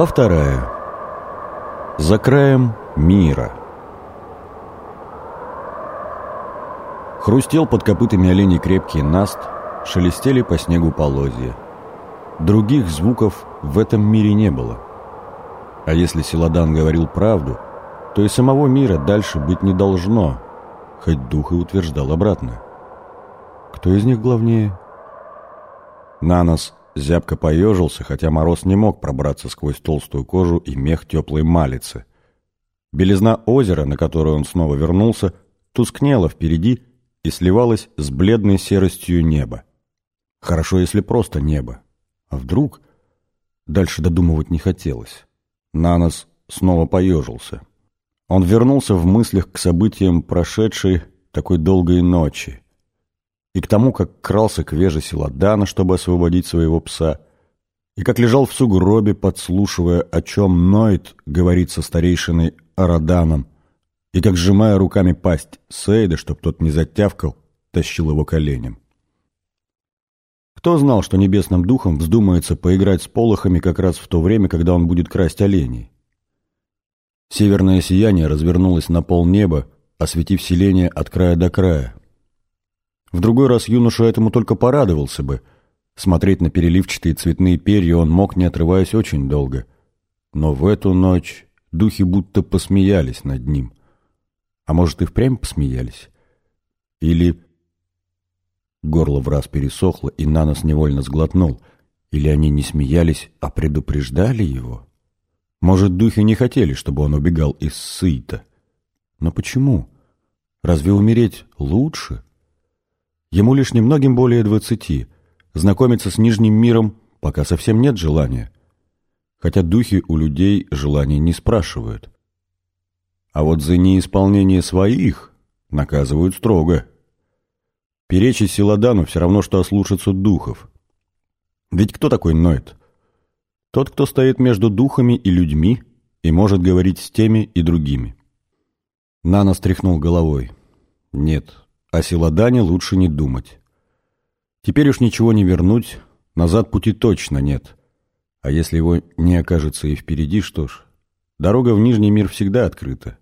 Глава вторая. За краем мира. Хрустел под копытами оленей крепкий наст, шелестели по снегу полозья. Других звуков в этом мире не было. А если Селадан говорил правду, то и самого мира дальше быть не должно, хоть дух и утверждал обратно. Кто из них главнее? Нанос зябко поежился, хотя мороз не мог пробраться сквозь толстую кожу и мех теплой малицы. Белизна озера, на которое он снова вернулся, тускнела впереди и сливалась с бледной серостью неба. Хорошо, если просто небо. А вдруг... Дальше додумывать не хотелось. Нанос снова поежился. Он вернулся в мыслях к событиям прошедшей такой долгой ночи и к тому, как крался к веже Селадана, чтобы освободить своего пса, и как лежал в сугробе, подслушивая, о чем Ноид говорит со старейшиной Араданом, и как, сжимая руками пасть Сейда, чтоб тот не затявкал, тащил его коленем. Кто знал, что небесным духом вздумается поиграть с полохами как раз в то время, когда он будет красть оленей? Северное сияние развернулось на пол неба, осветив селение от края до края. В другой раз юноша этому только порадовался бы. Смотреть на переливчатые цветные перья он мог, не отрываясь, очень долго. Но в эту ночь духи будто посмеялись над ним. А может, и впрямь посмеялись? Или... Горло в раз пересохло, и Нанос невольно сглотнул. Или они не смеялись, а предупреждали его? Может, духи не хотели, чтобы он убегал из Сыта? Но почему? Разве умереть лучше? — Ему лишь немногим более двадцати. Знакомиться с Нижним миром пока совсем нет желания. Хотя духи у людей желаний не спрашивают. А вот за неисполнение своих наказывают строго. Перечить Силадану все равно, что ослушаться духов. Ведь кто такой Ноет? Тот, кто стоит между духами и людьми и может говорить с теми и другими. Нана стряхнул головой. Нет, о Силадане лучше не думать. Теперь уж ничего не вернуть, назад пути точно нет. А если его не окажется и впереди, что ж, дорога в Нижний мир всегда открыта.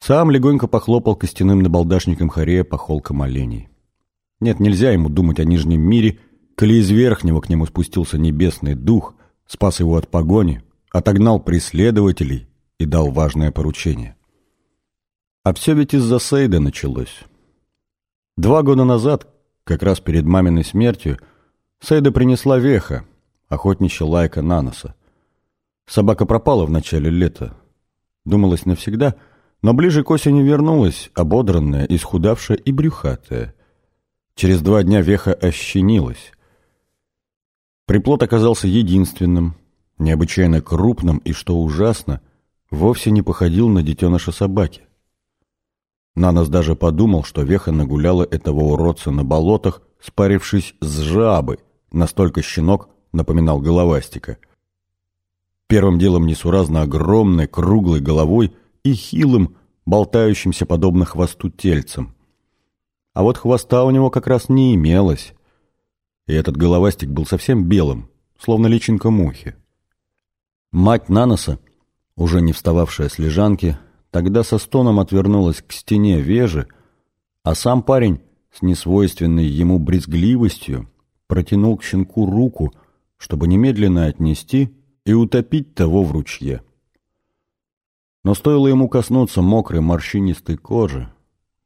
Сам легонько похлопал костяным набалдашником Харея по холкам оленей. Нет, нельзя ему думать о Нижнем мире, коли из Верхнего к нему спустился небесный дух, спас его от погони, отогнал преследователей и дал важное поручение. А все ведь из-за Сейда началось. Два года назад, как раз перед маминой смертью, Сейда принесла веха, охотничья лайка Наноса. Собака пропала в начале лета. Думалось навсегда, но ближе к осени вернулась, ободранная, исхудавшая и брюхатая. Через два дня веха ощенилась. Приплод оказался единственным, необычайно крупным и, что ужасно, вовсе не походил на детеныша собаки. Нанос даже подумал, что Веха нагуляла этого уродца на болотах, спарившись с жабой, настолько щенок напоминал головастика. Первым делом несуразно огромной, круглой головой и хилым, болтающимся подобно хвосту тельцем. А вот хвоста у него как раз не имелось. И этот головастик был совсем белым, словно личинка мухи. Мать Наноса, уже не встававшая с лежанки, Тогда со стоном отвернулась к стене вежи, а сам парень с несвойственной ему брезгливостью протянул к щенку руку, чтобы немедленно отнести и утопить того в ручье. Но стоило ему коснуться мокрой морщинистой кожи,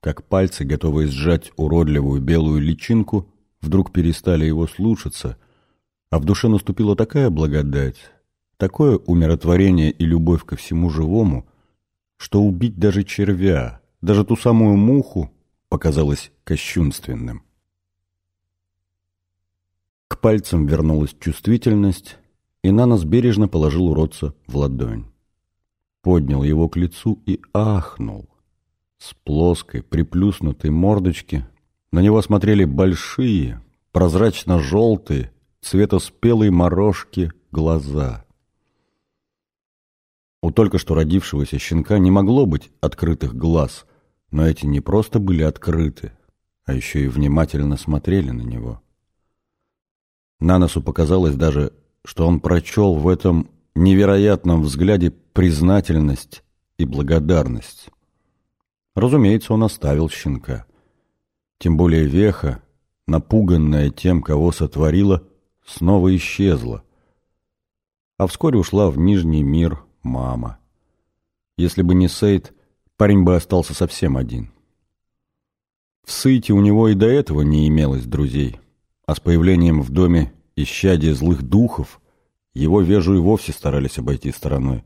как пальцы, готовые сжать уродливую белую личинку, вдруг перестали его слушаться, а в душе наступила такая благодать, такое умиротворение и любовь ко всему живому — что убить даже червя, даже ту самую муху, показалось кощунственным. К пальцам вернулась чувствительность, и Нанос бережно положил уродца в ладонь. Поднял его к лицу и ахнул. С плоской, приплюснутой мордочки на него смотрели большие, прозрачно-желтые, цвета спелой морожки глаза. У только что родившегося щенка не могло быть открытых глаз, но эти не просто были открыты, а еще и внимательно смотрели на него. На носу показалось даже, что он прочел в этом невероятном взгляде признательность и благодарность. Разумеется, он оставил щенка. Тем более Веха, напуганная тем, кого сотворила, снова исчезла. А вскоре ушла в Нижний мир мама. Если бы не Сейд, парень бы остался совсем один. В Сыте у него и до этого не имелось друзей, а с появлением в доме исчадия злых духов его вежу и вовсе старались обойти стороной.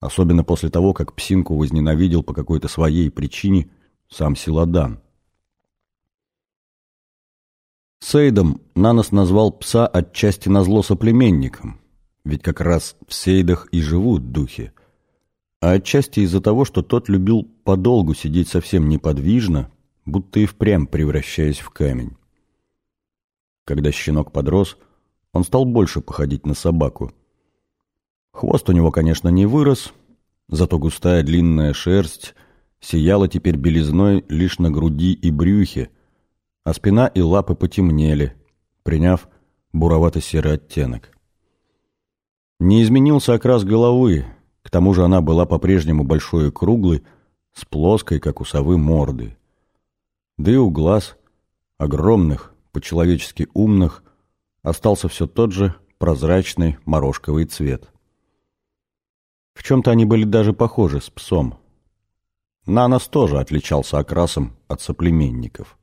Особенно после того, как Псинку возненавидел по какой-то своей причине сам Силадан. Сейдом Нанос назвал пса отчасти назло соплеменникам, ведь как раз в Сейдах и живут духи, а отчасти из-за того, что тот любил подолгу сидеть совсем неподвижно, будто и впрямь превращаясь в камень. Когда щенок подрос, он стал больше походить на собаку. Хвост у него, конечно, не вырос, зато густая длинная шерсть сияла теперь белизной лишь на груди и брюхе, а спина и лапы потемнели, приняв буровато-серый оттенок. Не изменился окрас головы, к тому же она была по-прежнему большой и круглой, с плоской, как у совы, мордой. Да и у глаз, огромных, по-человечески умных, остался все тот же прозрачный морожковый цвет. В чем-то они были даже похожи с псом. Нанос тоже отличался окрасом от соплеменников.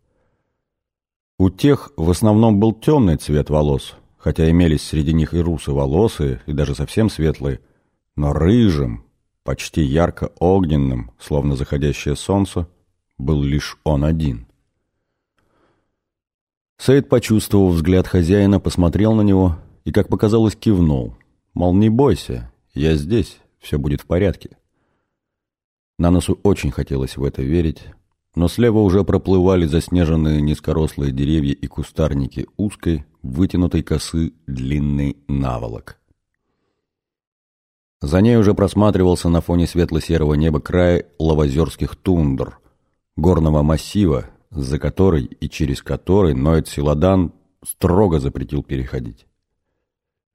У тех в основном был темный цвет волос, хотя имелись среди них и русые волосы, и даже совсем светлые, но рыжим, почти ярко-огненным, словно заходящее солнце, был лишь он один. Саид, почувствовав взгляд хозяина, посмотрел на него и, как показалось, кивнул. Мол, не бойся, я здесь, все будет в порядке. Наносу очень хотелось в это верить, но слева уже проплывали заснеженные низкорослые деревья и кустарники узкой, вытянутой косы длинный наволок. За ней уже просматривался на фоне светло-серого неба край лавозерских тундр, горного массива, за который и через который Ноэт Силадан строго запретил переходить.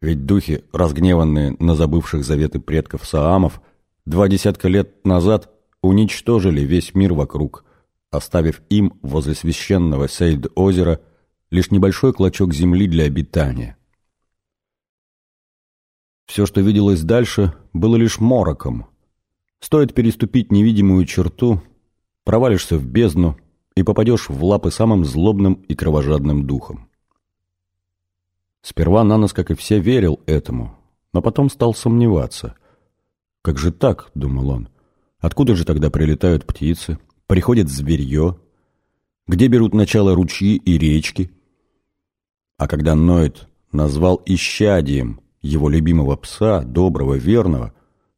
Ведь духи, разгневанные на забывших заветы предков Саамов, два десятка лет назад уничтожили весь мир вокруг, оставив им возле священного Сейд-озера лишь небольшой клочок земли для обитания. Все, что виделось дальше, было лишь мороком. Стоит переступить невидимую черту, провалишься в бездну и попадешь в лапы самым злобным и кровожадным духом. Сперва Нанос, как и все, верил этому, но потом стал сомневаться. «Как же так?» — думал он. «Откуда же тогда прилетают птицы? Приходит зверье? Где берут начало ручьи и речки?» А когда Ноид назвал исчадием его любимого пса, доброго, верного,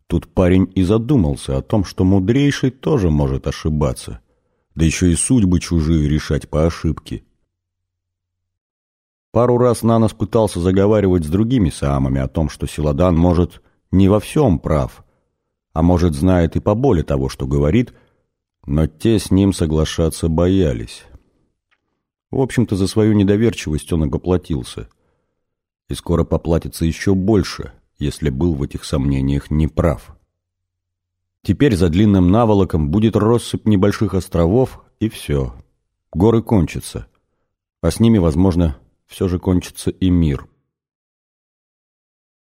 тут парень и задумался о том, что мудрейший тоже может ошибаться — да еще и судьбы чужие решать по ошибке. Пару раз Нанос пытался заговаривать с другими самами о том, что Силадан может не во всем прав, а может знает и поболее того, что говорит, но те с ним соглашаться боялись. В общем-то, за свою недоверчивость он и поплатился. И скоро поплатится еще больше, если был в этих сомнениях неправ. Теперь за длинным наволоком будет россыпь небольших островов, и все. Горы кончатся. А с ними, возможно, все же кончится и мир.